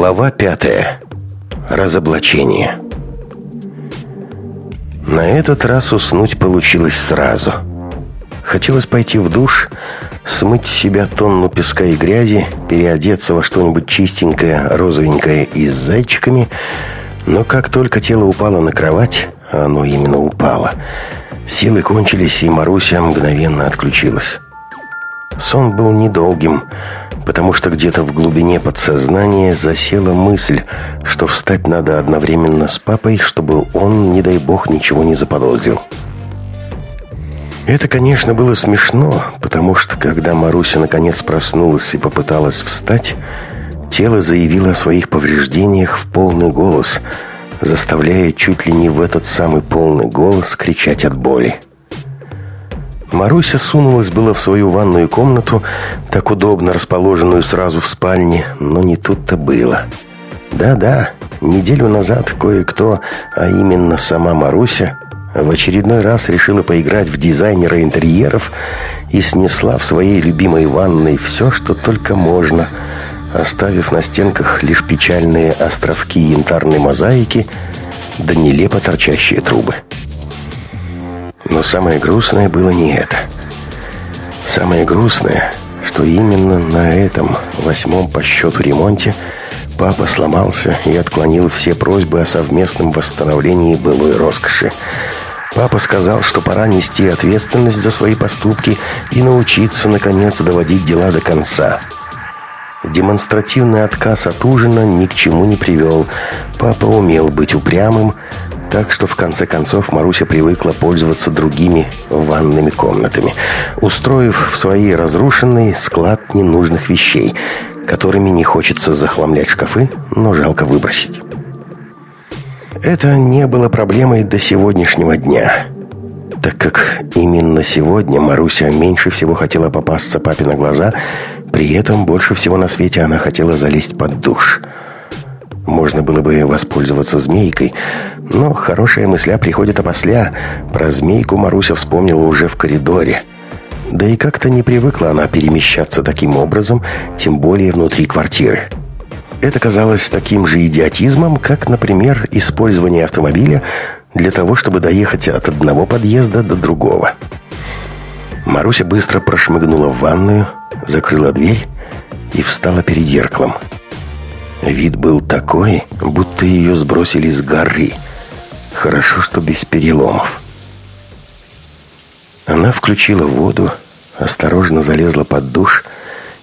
Глава пятая. Разоблачение. На этот раз уснуть получилось сразу. Хотелось пойти в душ, смыть с себя тонну песка и грязи, переодеться во что-нибудь чистенькое, розовенькое и с зайчиками, но как только тело упало на кровать, оно именно упало, силы кончились, и Маруся мгновенно отключилась. Сон был недолгим, потому что где-то в глубине подсознания засела мысль, что встать надо одновременно с папой, чтобы он, не дай бог, ничего не заподозрил. Это, конечно, было смешно, потому что, когда Маруся наконец проснулась и попыталась встать, тело заявило о своих повреждениях в полный голос, заставляя чуть ли не в этот самый полный голос кричать от боли. Маруся сунулась было в свою ванную комнату, так удобно расположенную сразу в спальне, но не тут-то было. Да-да, неделю назад кое-кто, а именно сама Маруся, в очередной раз решила поиграть в дизайнера интерьеров и снесла в своей любимой ванной все, что только можно, оставив на стенках лишь печальные островки янтарной мозаики да нелепо торчащие трубы. Но самое грустное было не это. Самое грустное, что именно на этом восьмом по счету ремонте папа сломался и отклонил все просьбы о совместном восстановлении былой роскоши. Папа сказал, что пора нести ответственность за свои поступки и научиться, наконец, доводить дела до конца. Демонстративный отказ от ужина ни к чему не привел. Папа умел быть упрямым, так что в конце концов Маруся привыкла пользоваться другими ванными комнатами, устроив в своей разрушенной склад ненужных вещей, которыми не хочется захламлять шкафы, но жалко выбросить. Это не было проблемой до сегодняшнего дня, так как именно сегодня Маруся меньше всего хотела попасться папе на глаза, при этом больше всего на свете она хотела залезть под душ – можно было бы воспользоваться змейкой, но хорошая мысля приходит опосля. Про змейку Маруся вспомнила уже в коридоре. Да и как-то не привыкла она перемещаться таким образом, тем более внутри квартиры. Это казалось таким же идиотизмом, как, например, использование автомобиля для того, чтобы доехать от одного подъезда до другого. Маруся быстро прошмыгнула в ванную, закрыла дверь и встала перед зеркалом. Вид был такой, будто ее сбросили с горы. Хорошо, что без переломов. Она включила воду, осторожно залезла под душ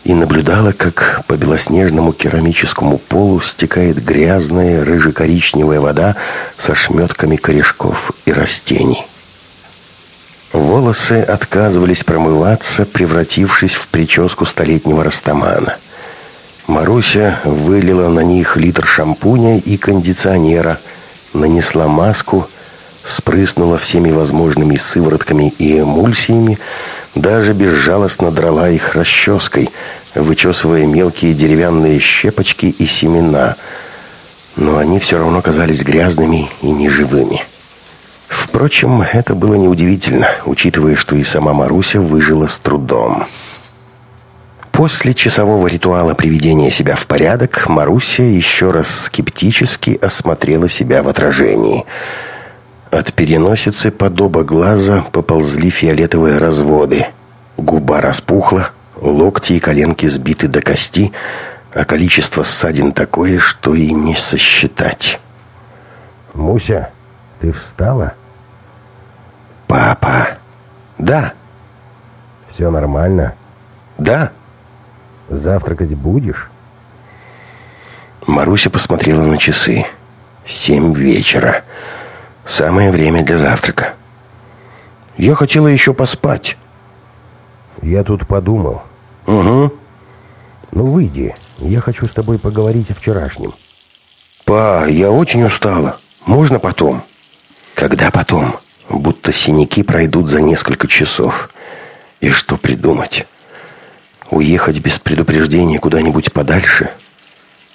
и наблюдала, как по белоснежному керамическому полу стекает грязная рыже-коричневая вода со шметками корешков и растений. Волосы отказывались промываться, превратившись в прическу столетнего растамана – Маруся вылила на них литр шампуня и кондиционера, нанесла маску, спрыснула всеми возможными сыворотками и эмульсиями, даже безжалостно драла их расческой, вычесывая мелкие деревянные щепочки и семена. Но они все равно казались грязными и неживыми. Впрочем, это было неудивительно, учитывая, что и сама Маруся выжила с трудом. После часового ритуала приведения себя в порядок Маруся еще раз скептически осмотрела себя в отражении. От переносицы под оба глаза поползли фиолетовые разводы. Губа распухла, локти и коленки сбиты до кости, а количество ссадин такое, что и не сосчитать. «Муся, ты встала?» «Папа!» «Да!» «Все нормально?» «Да!» Завтракать будешь?» Маруся посмотрела на часы. Семь вечера. Самое время для завтрака. Я хотела еще поспать. Я тут подумал. Угу. Ну, выйди. Я хочу с тобой поговорить о вчерашнем. Па, я очень устала. Можно потом? Когда потом? Будто синяки пройдут за несколько часов. И что придумать? Уехать без предупреждения куда-нибудь подальше?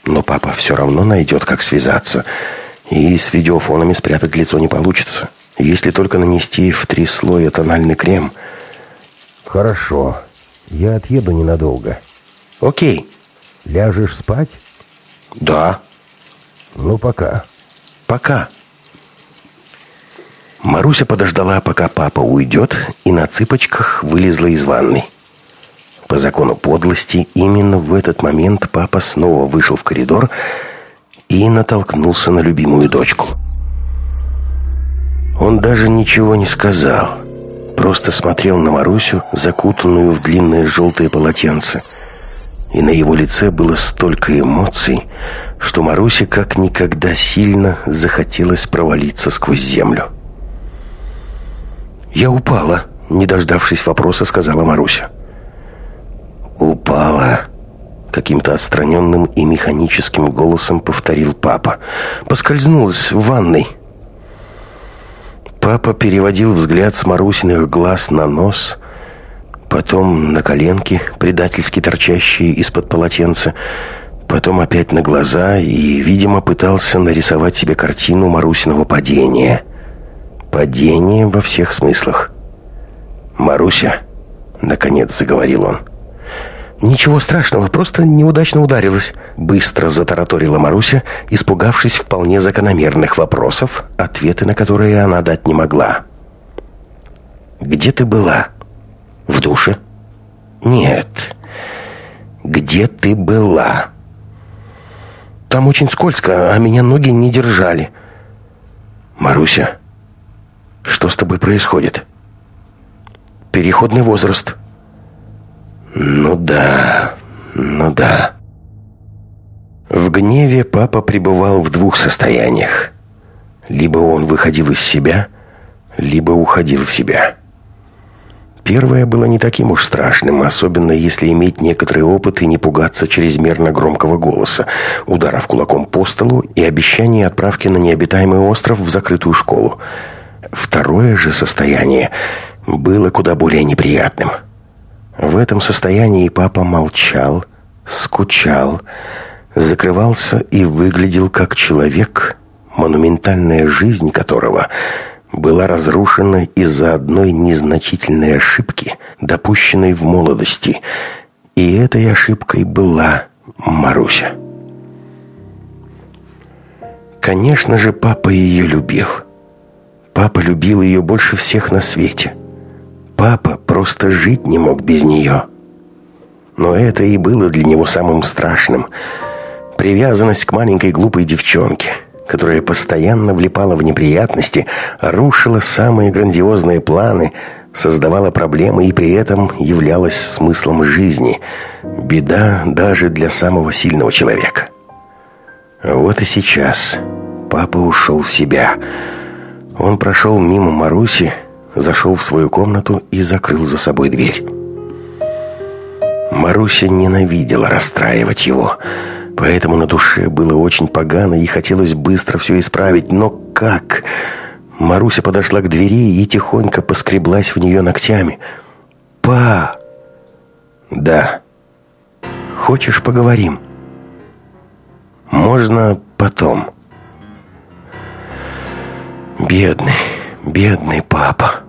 Но папа все равно найдет, как связаться. И с видеофонами спрятать лицо не получится. Если только нанести в три слоя тональный крем. Хорошо. Я отъеду ненадолго. Окей. Ляжешь спать? Да. Ну, пока. Пока. Маруся подождала, пока папа уйдет, и на цыпочках вылезла из ванной. По закону подлости, именно в этот момент папа снова вышел в коридор и натолкнулся на любимую дочку. Он даже ничего не сказал, просто смотрел на Марусю, закутанную в длинное желтое полотенце. И на его лице было столько эмоций, что Марусе как никогда сильно захотелось провалиться сквозь землю. «Я упала», — не дождавшись вопроса, сказала Маруся. «Упала», — каким-то отстраненным и механическим голосом повторил папа. «Поскользнулась в ванной». Папа переводил взгляд с Марусиных глаз на нос, потом на коленки, предательски торчащие из-под полотенца, потом опять на глаза и, видимо, пытался нарисовать себе картину Марусиного падения — Падение во всех смыслах. «Маруся», — наконец заговорил он. «Ничего страшного, просто неудачно ударилась», — быстро затараторила Маруся, испугавшись вполне закономерных вопросов, ответы на которые она дать не могла. «Где ты была? В душе?» «Нет. Где ты была?» «Там очень скользко, а меня ноги не держали». «Маруся, что с тобой происходит? Переходный возраст. Ну да, ну да. В гневе папа пребывал в двух состояниях. Либо он выходил из себя, либо уходил в себя. Первое было не таким уж страшным, особенно если иметь некоторый опыт и не пугаться чрезмерно громкого голоса, ударов кулаком по столу и обещания отправки на необитаемый остров в закрытую школу. Второе же состояние было куда более неприятным. В этом состоянии папа молчал, скучал, закрывался и выглядел как человек, монументальная жизнь которого была разрушена из-за одной незначительной ошибки, допущенной в молодости. И этой ошибкой была Маруся. Конечно же, папа ее любил. Папа любил ее больше всех на свете. Папа просто жить не мог без нее. Но это и было для него самым страшным. Привязанность к маленькой глупой девчонке, которая постоянно влипала в неприятности, рушила самые грандиозные планы, создавала проблемы и при этом являлась смыслом жизни. Беда даже для самого сильного человека. Вот и сейчас папа ушел в себя – он прошел мимо Маруси, зашел в свою комнату и закрыл за собой дверь. Маруся ненавидела расстраивать его, поэтому на душе было очень погано и хотелось быстро все исправить. Но как? Маруся подошла к двери и тихонько поскреблась в нее ногтями. «Па!» «Да». «Хочешь, поговорим?» «Можно потом». Бедный, бедный папа.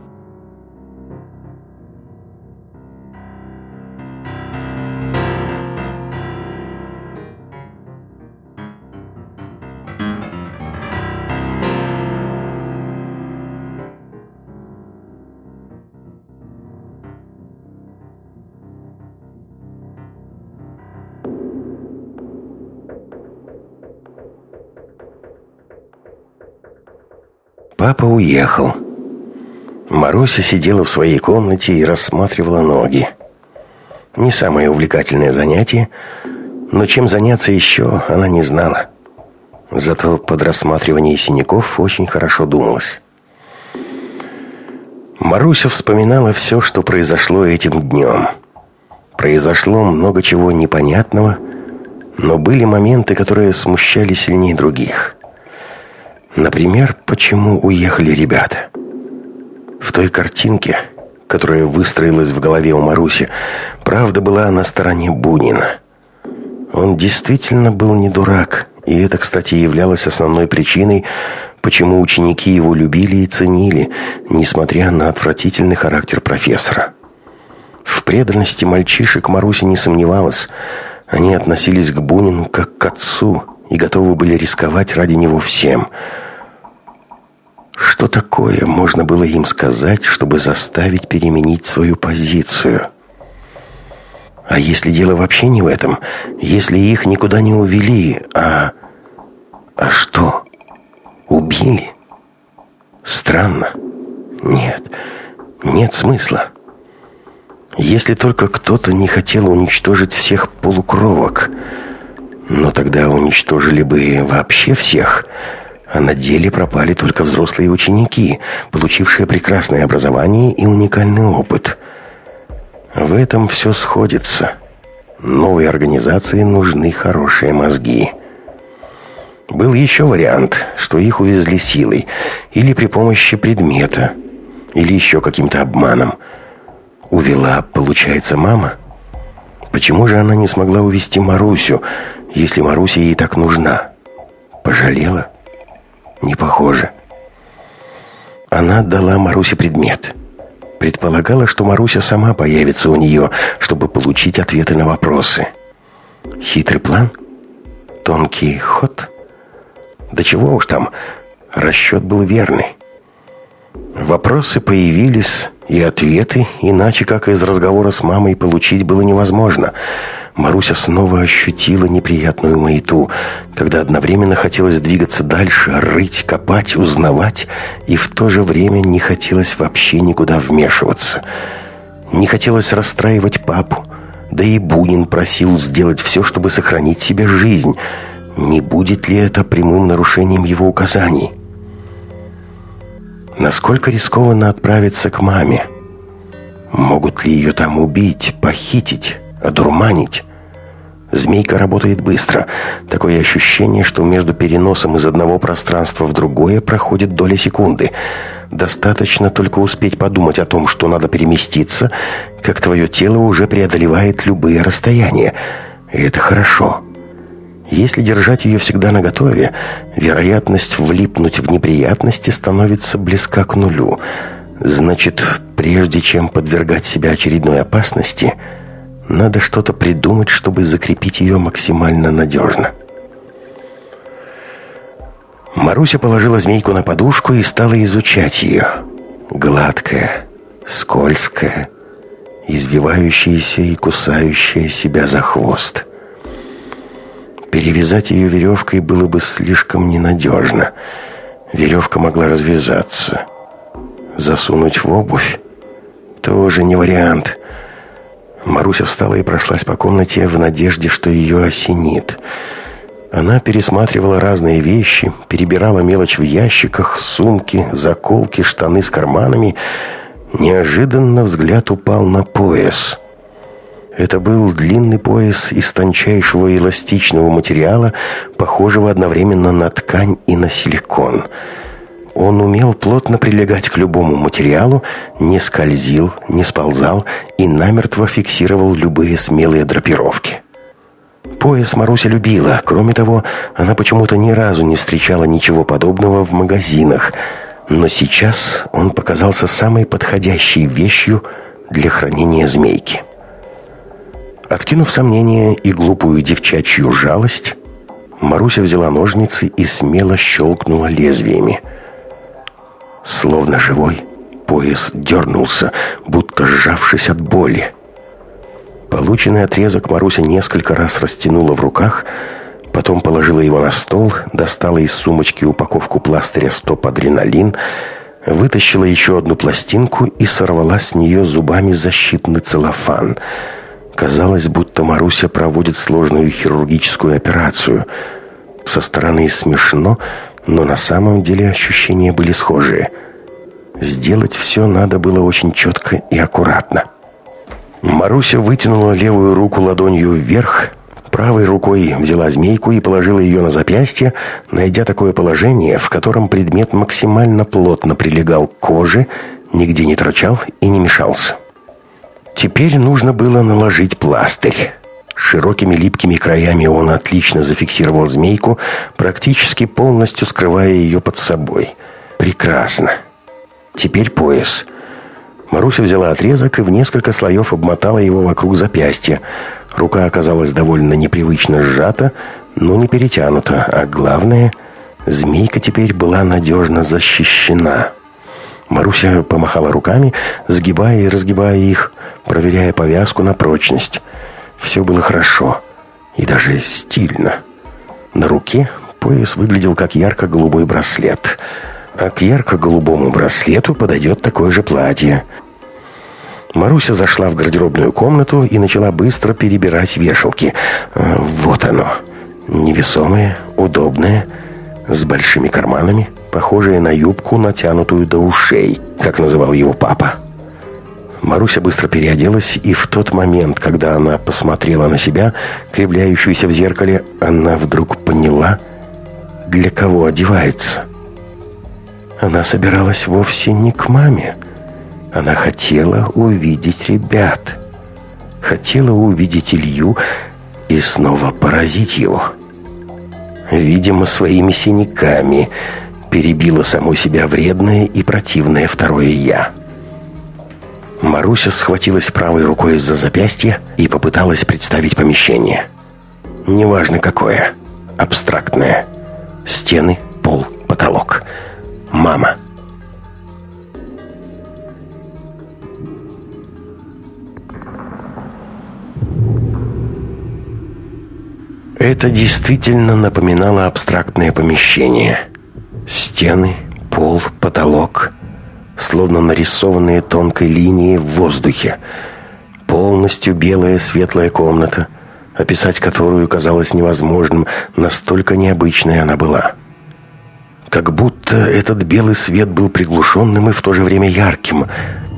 Папа уехал. Маруся сидела в своей комнате и рассматривала ноги. Не самое увлекательное занятие, но чем заняться еще, она не знала. Зато под рассматривание синяков очень хорошо думалось. Маруся вспоминала все, что произошло этим днем. Произошло много чего непонятного, но были моменты, которые смущали сильнее других. Например, почему уехали ребята? В той картинке, которая выстроилась в голове у Маруси, правда была на стороне Бунина. Он действительно был не дурак, и это, кстати, являлось основной причиной, почему ученики его любили и ценили, несмотря на отвратительный характер профессора. В преданности мальчишек Маруся не сомневалась. Они относились к Бунину как к отцу – и готовы были рисковать ради него всем. Что такое можно было им сказать, чтобы заставить переменить свою позицию? А если дело вообще не в этом? Если их никуда не увели, а... А что? Убили? Странно. Нет, нет смысла. Если только кто-то не хотел уничтожить всех полукровок. Но тогда уничтожили бы вообще всех. А на деле пропали только взрослые ученики, получившие прекрасное образование и уникальный опыт. В этом все сходится. Новой организации нужны хорошие мозги. Был еще вариант, что их увезли силой или при помощи предмета, или еще каким-то обманом. Увела, получается, мама? Почему же она не смогла увести Марусю, если Маруся ей так нужна? Пожалела? Не похоже. Она дала Марусе предмет. Предполагала, что Маруся сама появится у нее, чтобы получить ответы на вопросы. Хитрый план? Тонкий ход? Да чего уж там, расчет был верный. Вопросы появились, и ответы, иначе как из разговора с мамой, получить было невозможно. Маруся снова ощутила неприятную маяту, когда одновременно хотелось двигаться дальше, рыть, копать, узнавать, и в то же время не хотелось вообще никуда вмешиваться. Не хотелось расстраивать папу, да и Бунин просил сделать все, чтобы сохранить себе жизнь – не будет ли это прямым нарушением его указаний? Насколько рискованно отправиться к маме? Могут ли ее там убить, похитить, одурманить? Змейка работает быстро. Такое ощущение, что между переносом из одного пространства в другое проходит доля секунды. Достаточно только успеть подумать о том, что надо переместиться, как твое тело уже преодолевает любые расстояния. И это хорошо. Если держать ее всегда наготове, вероятность влипнуть в неприятности становится близка к нулю. Значит, прежде чем подвергать себя очередной опасности, надо что-то придумать, чтобы закрепить ее максимально надежно. Маруся положила змейку на подушку и стала изучать ее. Гладкая, скользкая, извивающаяся и кусающая себя за хвост – Перевязать ее веревкой было бы слишком ненадежно. Веревка могла развязаться. Засунуть в обувь тоже не вариант. Маруся встала и прошлась по комнате в надежде, что ее осенит. Она пересматривала разные вещи, перебирала мелочь в ящиках, сумки, заколки, штаны с карманами. Неожиданно взгляд упал на пояс. Это был длинный пояс из тончайшего эластичного материала, похожего одновременно на ткань и на силикон. Он умел плотно прилегать к любому материалу, не скользил, не сползал и намертво фиксировал любые смелые драпировки. Пояс Маруся любила. Кроме того, она почему-то ни разу не встречала ничего подобного в магазинах. Но сейчас он показался самой подходящей вещью для хранения змейки. Откинув сомнения и глупую девчачью жалость, Маруся взяла ножницы и смело щелкнула лезвиями. Словно живой, пояс дернулся, будто сжавшись от боли. Полученный отрезок Маруся несколько раз растянула в руках, потом положила его на стол, достала из сумочки упаковку пластыря «Стоп-адреналин», вытащила еще одну пластинку и сорвала с нее зубами защитный целлофан – Казалось, будто Маруся проводит сложную хирургическую операцию. Со стороны смешно, но на самом деле ощущения были схожие. Сделать все надо было очень четко и аккуратно. Маруся вытянула левую руку ладонью вверх, правой рукой взяла змейку и положила ее на запястье, найдя такое положение, в котором предмет максимально плотно прилегал к коже, нигде не торчал и не мешался. Теперь нужно было наложить пластырь. Широкими липкими краями он отлично зафиксировал змейку, практически полностью скрывая ее под собой. Прекрасно. Теперь пояс. Маруся взяла отрезок и в несколько слоев обмотала его вокруг запястья. Рука оказалась довольно непривычно сжата, но не перетянута, а главное, змейка теперь была надежно защищена. Маруся помахала руками, сгибая и разгибая их, проверяя повязку на прочность. Все было хорошо и даже стильно. На руке пояс выглядел как ярко-голубой браслет, а к ярко-голубому браслету подойдет такое же платье – Маруся зашла в гардеробную комнату и начала быстро перебирать вешалки. Э, вот оно. Невесомое, удобное, с большими карманами, похожее на юбку, натянутую до ушей, как называл его папа. Маруся быстро переоделась, и в тот момент, когда она посмотрела на себя, кривляющуюся в зеркале, она вдруг поняла, для кого одевается. Она собиралась вовсе не к маме, она хотела увидеть ребят. Хотела увидеть Илью и снова поразить его. Видимо, своими синяками перебила саму себя вредное и противное второе «я». Маруся схватилась правой рукой за запястье и попыталась представить помещение. Неважно какое, абстрактное. Стены, пол, потолок. Мама. Это действительно напоминало абстрактное помещение. Стены, пол, потолок, словно нарисованные тонкой линией в воздухе. Полностью белая светлая комната, описать которую казалось невозможным, настолько необычной она была. Как будто этот белый свет был приглушенным и в то же время ярким,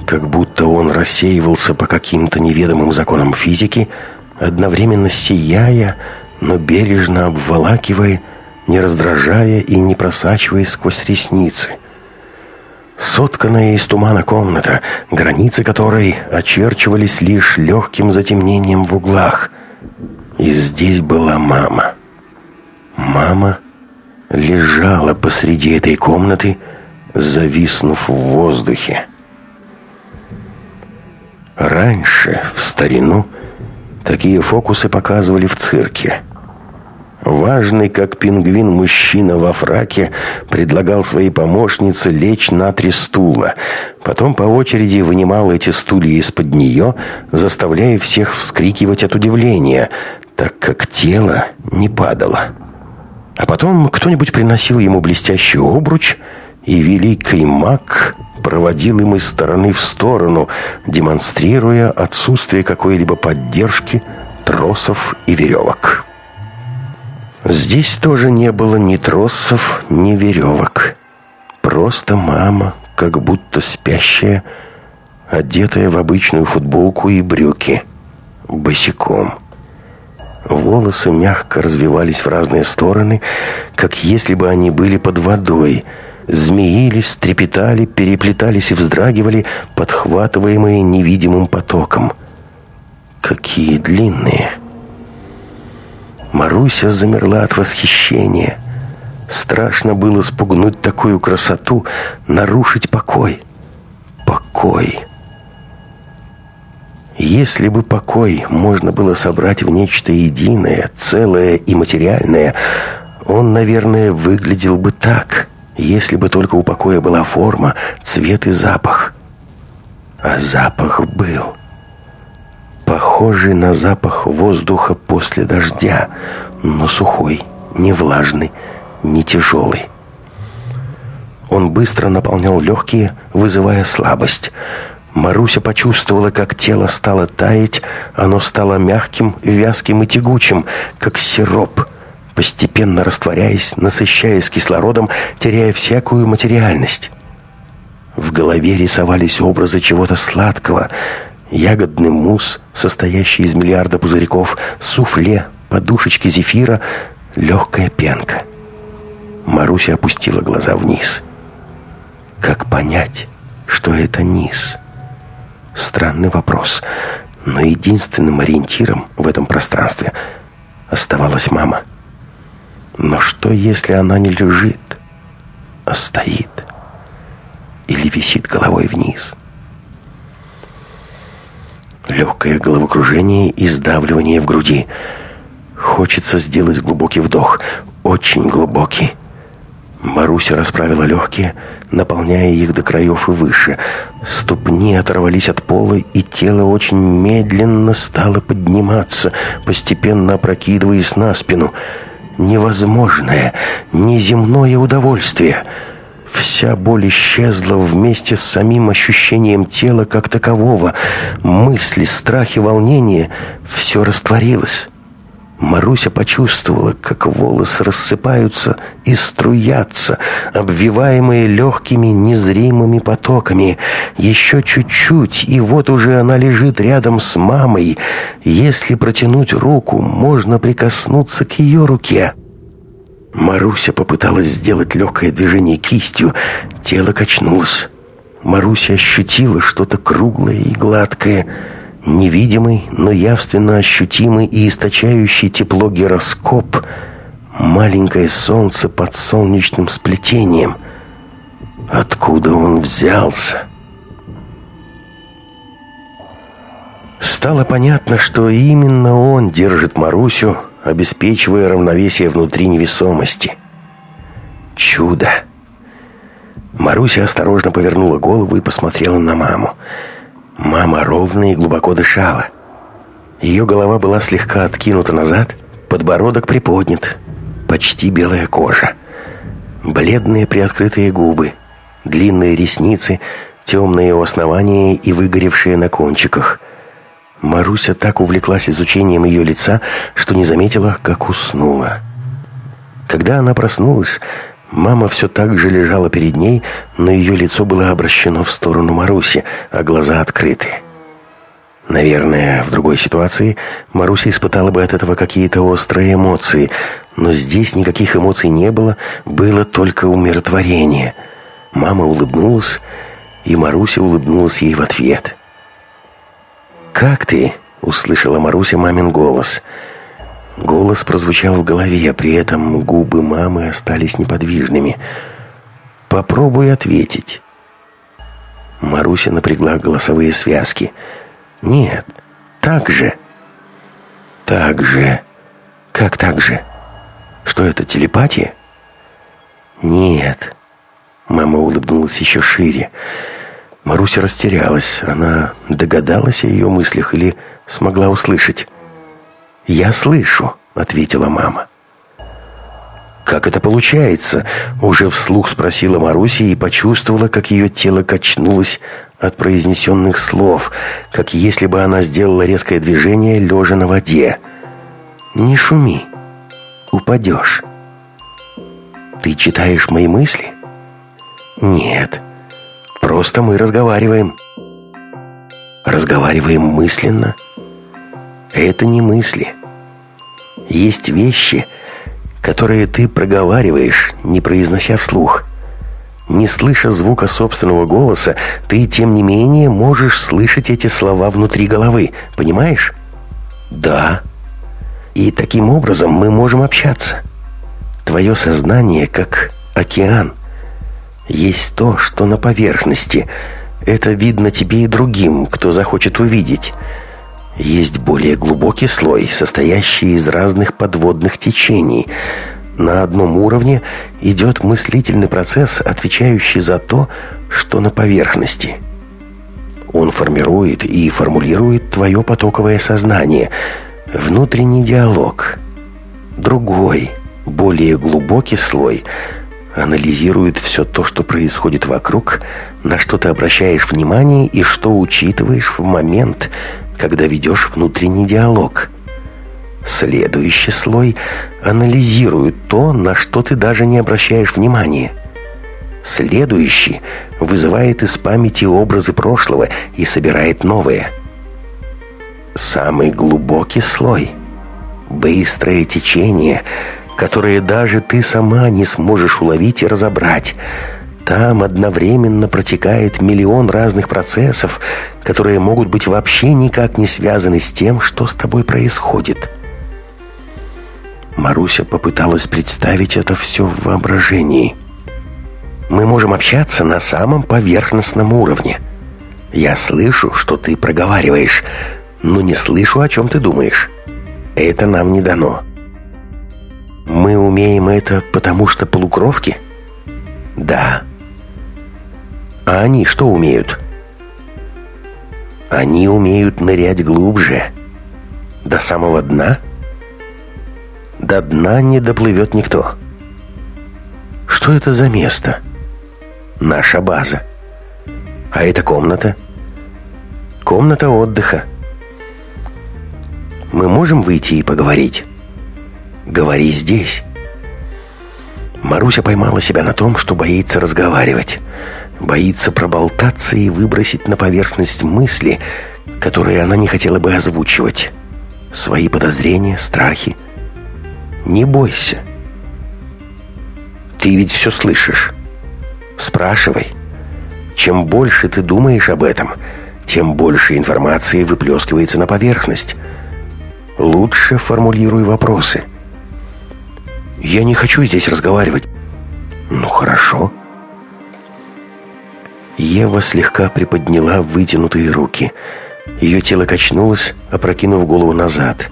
как будто он рассеивался по каким-то неведомым законам физики, одновременно сияя, но бережно обволакивая, не раздражая и не просачиваясь сквозь ресницы. Сотканная из тумана комната, границы которой очерчивались лишь легким затемнением в углах. И здесь была мама. Мама лежала посреди этой комнаты, зависнув в воздухе. Раньше, в старину, Такие фокусы показывали в цирке. Важный, как пингвин, мужчина во фраке предлагал своей помощнице лечь на три стула. Потом по очереди вынимал эти стулья из-под нее, заставляя всех вскрикивать от удивления, так как тело не падало. А потом кто-нибудь приносил ему блестящий обруч, и великий маг проводил им из стороны в сторону, демонстрируя отсутствие какой-либо поддержки, тросов и веревок. Здесь тоже не было ни тросов, ни веревок. Просто мама, как будто спящая, одетая в обычную футболку и брюки, босиком. Волосы мягко развивались в разные стороны, как если бы они были под водой – змеились, трепетали, переплетались и вздрагивали, подхватываемые невидимым потоком. Какие длинные! Маруся замерла от восхищения. Страшно было спугнуть такую красоту, нарушить покой. Покой. Если бы покой можно было собрать в нечто единое, целое и материальное, он, наверное, выглядел бы так — если бы только у покоя была форма, цвет и запах. А запах был. Похожий на запах воздуха после дождя, но сухой, не влажный, не тяжелый. Он быстро наполнял легкие, вызывая слабость. Маруся почувствовала, как тело стало таять, оно стало мягким, вязким и тягучим, как сироп – постепенно растворяясь, насыщаясь кислородом, теряя всякую материальность. В голове рисовались образы чего-то сладкого, ягодный мусс, состоящий из миллиарда пузырьков, суфле, подушечки зефира, легкая пенка. Маруся опустила глаза вниз. Как понять, что это низ? Странный вопрос, но единственным ориентиром в этом пространстве оставалась мама – но что, если она не лежит, а стоит? Или висит головой вниз? Легкое головокружение и сдавливание в груди. Хочется сделать глубокий вдох. Очень глубокий. Маруся расправила легкие, наполняя их до краев и выше. Ступни оторвались от пола, и тело очень медленно стало подниматься, постепенно опрокидываясь на спину. Невозможное, неземное удовольствие. Вся боль исчезла вместе с самим ощущением тела как такового. Мысли, страхи, волнение — все растворилось. Маруся почувствовала, как волосы рассыпаются и струятся, обвиваемые легкими незримыми потоками. Еще чуть-чуть, и вот уже она лежит рядом с мамой. Если протянуть руку, можно прикоснуться к ее руке. Маруся попыталась сделать легкое движение кистью. Тело качнулось. Маруся ощутила что-то круглое и гладкое – Невидимый, но явственно ощутимый и источающий тепло гироскоп, маленькое солнце под солнечным сплетением. Откуда он взялся? Стало понятно, что именно он держит Марусю, обеспечивая равновесие внутри невесомости. Чудо! Маруся осторожно повернула голову и посмотрела на маму. Мама ровно и глубоко дышала. Ее голова была слегка откинута назад, подбородок приподнят, почти белая кожа. Бледные приоткрытые губы, длинные ресницы, темные у основания и выгоревшие на кончиках. Маруся так увлеклась изучением ее лица, что не заметила, как уснула. Когда она проснулась, Мама все так же лежала перед ней, но ее лицо было обращено в сторону Маруси, а глаза открыты. Наверное, в другой ситуации Маруся испытала бы от этого какие-то острые эмоции, но здесь никаких эмоций не было, было только умиротворение. Мама улыбнулась, и Маруся улыбнулась ей в ответ. «Как ты?» — услышала Маруся мамин голос — Голос прозвучал в голове, при этом губы мамы остались неподвижными. «Попробуй ответить». Маруся напрягла голосовые связки. «Нет, так же». «Так же? Как так же? Что это, телепатия?» «Нет». Мама улыбнулась еще шире. Маруся растерялась. Она догадалась о ее мыслях или смогла услышать. «Я слышу», — ответила мама. «Как это получается?» — уже вслух спросила Маруся и почувствовала, как ее тело качнулось от произнесенных слов, как если бы она сделала резкое движение, лежа на воде. «Не шуми, упадешь». «Ты читаешь мои мысли?» «Нет, просто мы разговариваем». «Разговариваем мысленно?» Это не мысли. Есть вещи, которые ты проговариваешь, не произнося вслух. Не слыша звука собственного голоса, ты, тем не менее, можешь слышать эти слова внутри головы. Понимаешь? Да. И таким образом мы можем общаться. Твое сознание как океан. Есть то, что на поверхности. Это видно тебе и другим, кто захочет увидеть. Есть более глубокий слой, состоящий из разных подводных течений. На одном уровне идет мыслительный процесс, отвечающий за то, что на поверхности. Он формирует и формулирует твое потоковое сознание, внутренний диалог. Другой, более глубокий слой анализирует все то, что происходит вокруг, на что ты обращаешь внимание и что учитываешь в момент, когда ведешь внутренний диалог. Следующий слой анализирует то, на что ты даже не обращаешь внимания. Следующий вызывает из памяти образы прошлого и собирает новые. Самый глубокий слой – быстрое течение, которое даже ты сама не сможешь уловить и разобрать – там одновременно протекает миллион разных процессов, которые могут быть вообще никак не связаны с тем, что с тобой происходит. Маруся попыталась представить это все в воображении. Мы можем общаться на самом поверхностном уровне. Я слышу, что ты проговариваешь, но не слышу, о чем ты думаешь. Это нам не дано. Мы умеем это, потому что полукровки? Да. А они что умеют? Они умеют нырять глубже. До самого дна? До дна не доплывет никто. Что это за место? Наша база. А это комната? Комната отдыха. Мы можем выйти и поговорить? Говори здесь. Маруся поймала себя на том, что боится разговаривать. Боится проболтаться и выбросить на поверхность мысли, которые она не хотела бы озвучивать. Свои подозрения, страхи. Не бойся. Ты ведь все слышишь. Спрашивай. Чем больше ты думаешь об этом, тем больше информации выплескивается на поверхность. Лучше формулируй вопросы. Я не хочу здесь разговаривать. Ну, хорошо. Ева слегка приподняла вытянутые руки. Ее тело качнулось, опрокинув голову назад.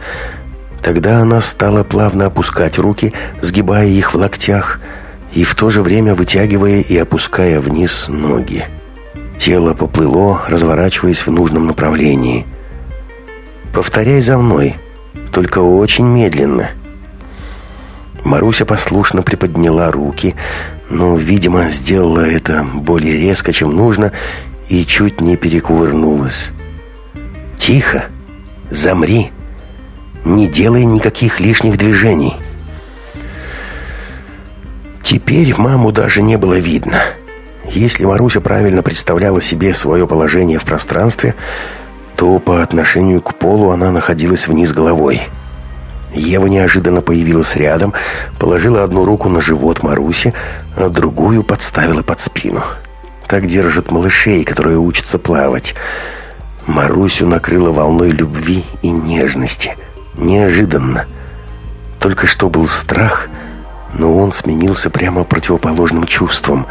Тогда она стала плавно опускать руки, сгибая их в локтях, и в то же время вытягивая и опуская вниз ноги. Тело поплыло, разворачиваясь в нужном направлении. «Повторяй за мной, только очень медленно». Маруся послушно приподняла руки, но, видимо, сделала это более резко, чем нужно, и чуть не перекувырнулась. «Тихо! Замри! Не делай никаких лишних движений!» Теперь маму даже не было видно. Если Маруся правильно представляла себе свое положение в пространстве, то по отношению к полу она находилась вниз головой – Ева неожиданно появилась рядом, положила одну руку на живот Маруси, а другую подставила под спину. Так держат малышей, которые учатся плавать. Марусю накрыла волной любви и нежности. Неожиданно. Только что был страх, но он сменился прямо противоположным чувством.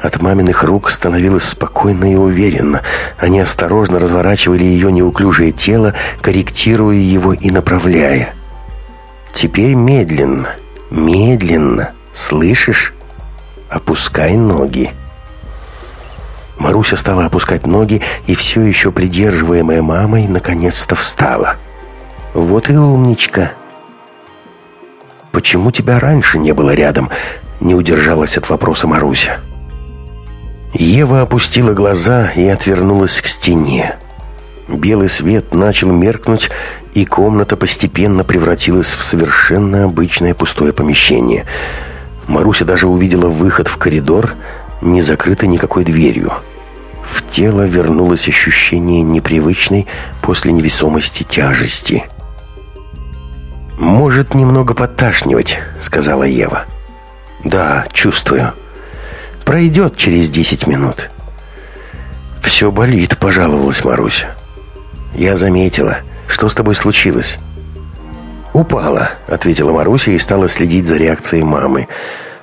От маминых рук становилось спокойно и уверенно. Они осторожно разворачивали ее неуклюжее тело, корректируя его и направляя. Теперь медленно, медленно, слышишь? Опускай ноги. Маруся стала опускать ноги и все еще придерживаемая мамой наконец-то встала. Вот и умничка. Почему тебя раньше не было рядом? Не удержалась от вопроса Маруся. Ева опустила глаза и отвернулась к стене. Белый свет начал меркнуть, и комната постепенно превратилась в совершенно обычное пустое помещение. Маруся даже увидела выход в коридор, не закрытый никакой дверью. В тело вернулось ощущение непривычной после невесомости тяжести. «Может немного подташнивать», — сказала Ева. «Да, чувствую. Пройдет через десять минут». «Все болит», — пожаловалась Маруся. «Я заметила. Что с тобой случилось?» «Упала», — ответила Маруся и стала следить за реакцией мамы.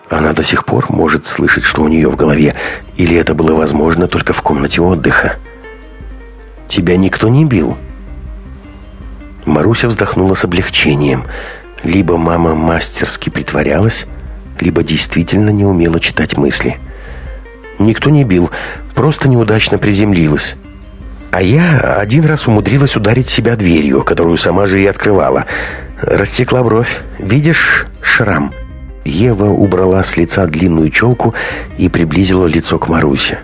Она до сих пор может слышать, что у нее в голове, или это было возможно только в комнате отдыха. «Тебя никто не бил?» Маруся вздохнула с облегчением. Либо мама мастерски притворялась, либо действительно не умела читать мысли. «Никто не бил, просто неудачно приземлилась». А я один раз умудрилась ударить себя дверью, которую сама же и открывала. Растекла бровь. Видишь шрам? Ева убрала с лица длинную челку и приблизила лицо к Марусе.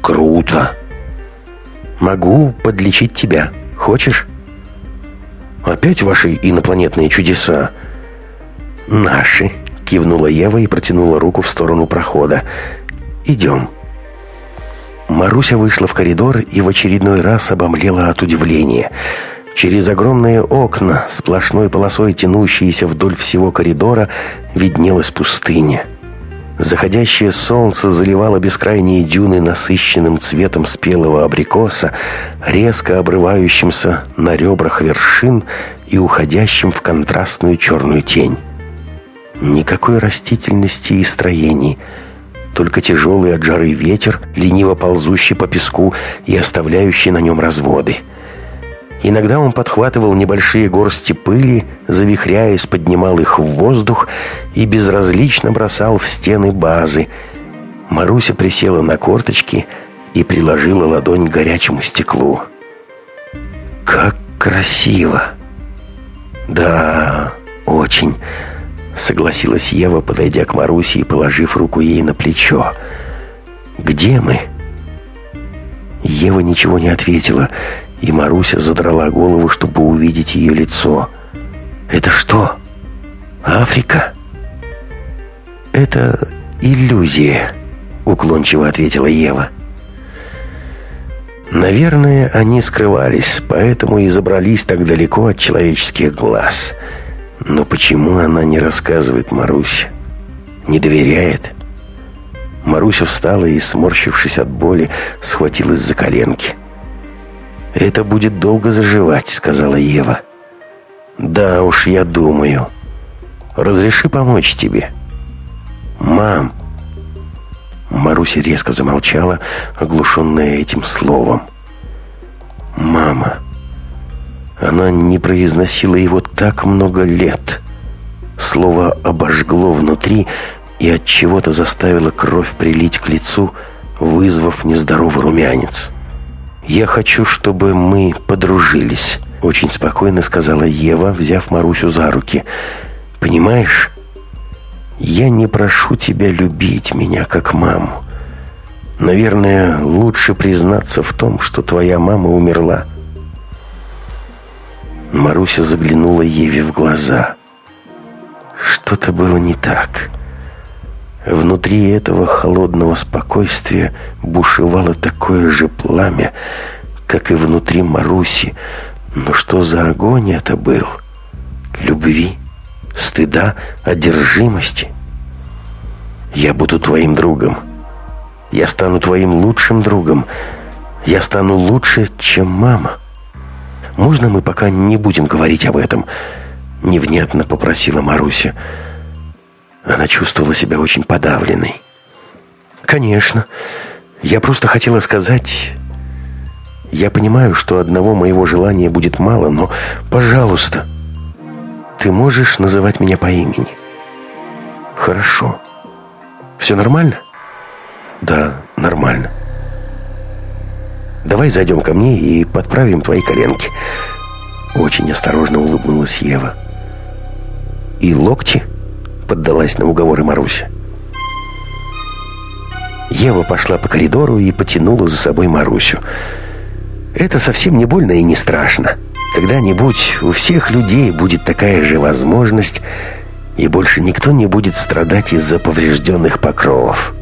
«Круто!» «Могу подлечить тебя. Хочешь?» «Опять ваши инопланетные чудеса?» «Наши», — кивнула Ева и протянула руку в сторону прохода. «Идем». Маруся вышла в коридор и в очередной раз обомлела от удивления. Через огромные окна, сплошной полосой тянущиеся вдоль всего коридора, виднелась пустыня. Заходящее солнце заливало бескрайние дюны насыщенным цветом спелого абрикоса, резко обрывающимся на ребрах вершин и уходящим в контрастную черную тень. Никакой растительности и строений, только тяжелый от жары ветер, лениво ползущий по песку и оставляющий на нем разводы. Иногда он подхватывал небольшие горсти пыли, завихряясь, поднимал их в воздух и безразлично бросал в стены базы. Маруся присела на корточки и приложила ладонь к горячему стеклу. «Как красиво!» «Да, очень!» Согласилась Ева, подойдя к Марусе и положив руку ей на плечо. «Где мы?» Ева ничего не ответила, и Маруся задрала голову, чтобы увидеть ее лицо. «Это что? Африка?» «Это иллюзия», — уклончиво ответила Ева. «Наверное, они скрывались, поэтому и забрались так далеко от человеческих глаз». Но почему она не рассказывает Марусе? Не доверяет? Маруся встала и, сморщившись от боли, схватилась за коленки. «Это будет долго заживать», — сказала Ева. «Да уж, я думаю. Разреши помочь тебе». «Мам!» Маруся резко замолчала, оглушенная этим словом. «Мама!» Она не произносила его так много лет. Слово обожгло внутри и от чего-то заставило кровь прилить к лицу, вызвав нездоровый румянец. «Я хочу, чтобы мы подружились», — очень спокойно сказала Ева, взяв Марусю за руки. «Понимаешь, я не прошу тебя любить меня как маму. Наверное, лучше признаться в том, что твоя мама умерла. Маруся заглянула Еве в глаза. Что-то было не так. Внутри этого холодного спокойствия бушевало такое же пламя, как и внутри Маруси. Но что за огонь это был? Любви, стыда, одержимости? Я буду твоим другом. Я стану твоим лучшим другом. Я стану лучше, чем мама. Можно мы пока не будем говорить об этом?» Невнятно попросила Маруся. Она чувствовала себя очень подавленной. «Конечно. Я просто хотела сказать... Я понимаю, что одного моего желания будет мало, но, пожалуйста, ты можешь называть меня по имени?» «Хорошо. Все нормально?» «Да, нормально». Давай зайдем ко мне и подправим твои коленки». Очень осторожно улыбнулась Ева. «И локти?» — поддалась на уговоры Маруся. Ева пошла по коридору и потянула за собой Марусю. «Это совсем не больно и не страшно. Когда-нибудь у всех людей будет такая же возможность, и больше никто не будет страдать из-за поврежденных покровов».